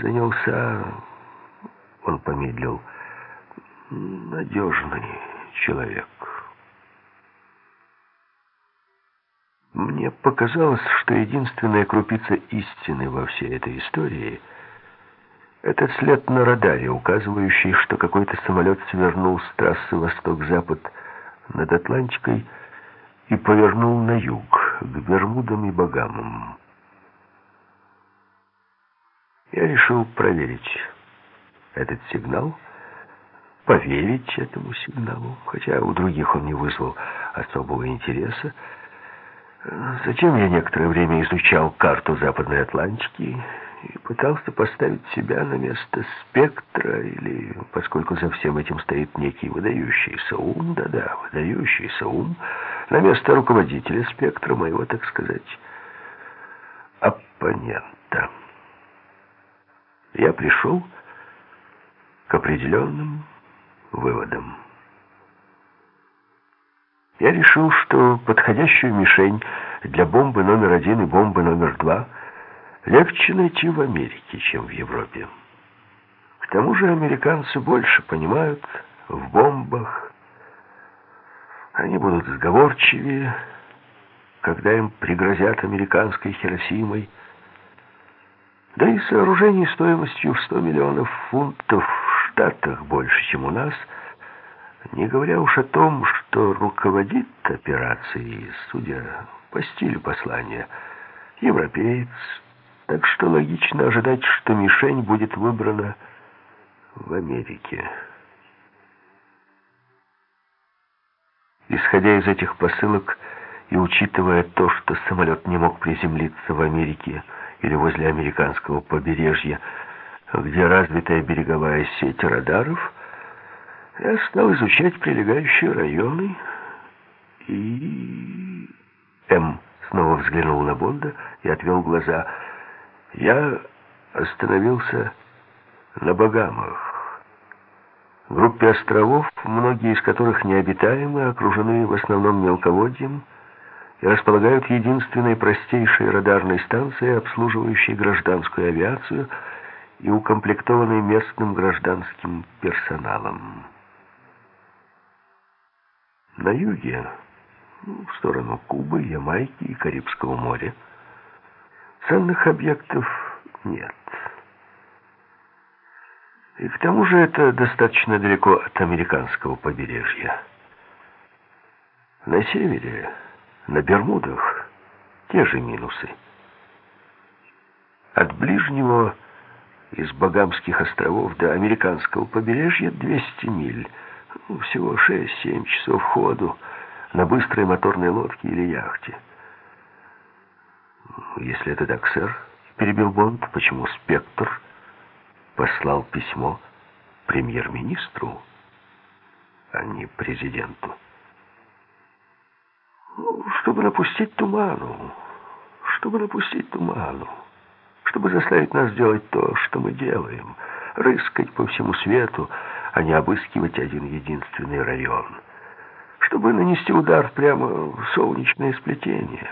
занялся, он помедлил, надежный человек. Мне показалось, что единственная крупица истины во всей этой истории — это след на радаре, указывающий, что какой-то самолет свернул с трассы восток-запад над Атлантикой и повернул на юг, к Бермудам и Багамам. Я решил проверить этот сигнал, поверить этому сигналу, хотя у других он не вызвал особого интереса. Затем я некоторое время изучал карту Западной Атлантики и пытался поставить себя на место спектра, или, поскольку за всем этим стоит некий выдающийся ум, да-да, выдающийся ум, на место руководителя спектра моего, так сказать, оппонента. Я пришел к определенным выводам. Я решил, что подходящую мишень для бомбы номер один и бомбы номер два легче найти в Америке, чем в Европе. К тому же американцы больше понимают в бомбах. Они будут сговорчивее, когда им пригрозят американской Хиросимой. Да и сооружений стоимостью в 100 миллионов фунтов в Штатах больше, чем у нас – не говоря уж о том, что руководит операцией, судя по стилю послания, европеец, так что логично ожидать, что мишень будет выбрана в Америке. Исходя из этих посылок и учитывая то, что самолет не мог приземлиться в Америке или возле американского побережья, где развитая береговая сеть радаров, я стал изучать прилегающие районы и... М. снова взглянул на Бонда и отвел глаза. Я остановился на Багамах. Группе островов, многие из которых необитаемы, окружены в основном мелководьем и располагают единственной простейшей радарной станцией, обслуживающей гражданскую авиацию и укомплектованной местным гражданским персоналом. На юге, ну, в сторону Кубы, Ямайки и Карибского моря, ценных объектов нет. И к тому же это достаточно далеко от американского побережья. На севере, на Бермудах, те же минусы. От ближнего из Багамских островов до американского побережья 200 миль – ну, всего 6-7 часов ходу на быстрой моторной лодке или яхте. Если это так, сэр, перебил Бонд, почему Спектр послал письмо премьер-министру, а не президенту? Чтобы напустить туману, чтобы напустить туману, чтобы заставить нас делать то, что мы делаем, рыскать по всему свету, а не обыскивать один единственный район, чтобы нанести удар прямо в солнечное сплетение.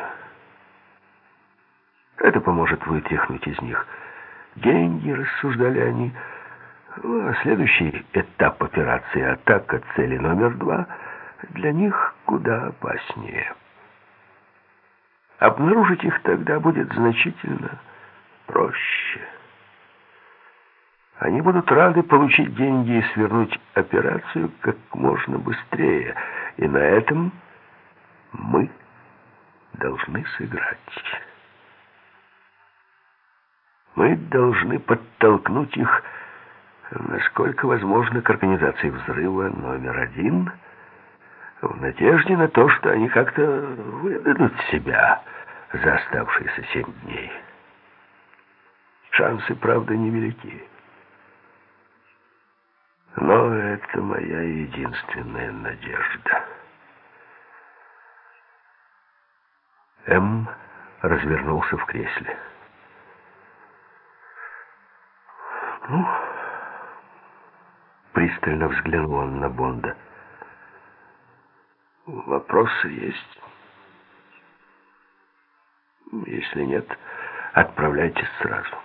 Это поможет вытряхнуть из них деньги, рассуждали они. Ну, а следующий этап операции «Атака цели номер два» для них куда опаснее. Обнаружить их тогда будет значительно проще. Они будут рады получить деньги и свернуть операцию как можно быстрее. И на этом мы должны сыграть. Мы должны подтолкнуть их, насколько возможно, к организации взрыва номер один, в надежде на то, что они как-то выдадут себя за оставшиеся семь дней. Шансы, правда, невелики. Но это моя единственная надежда. М развернулся в кресле. Ну, пристально взглянул он на Бонда. Вопросы есть? Если нет, отправляйтесь сразу.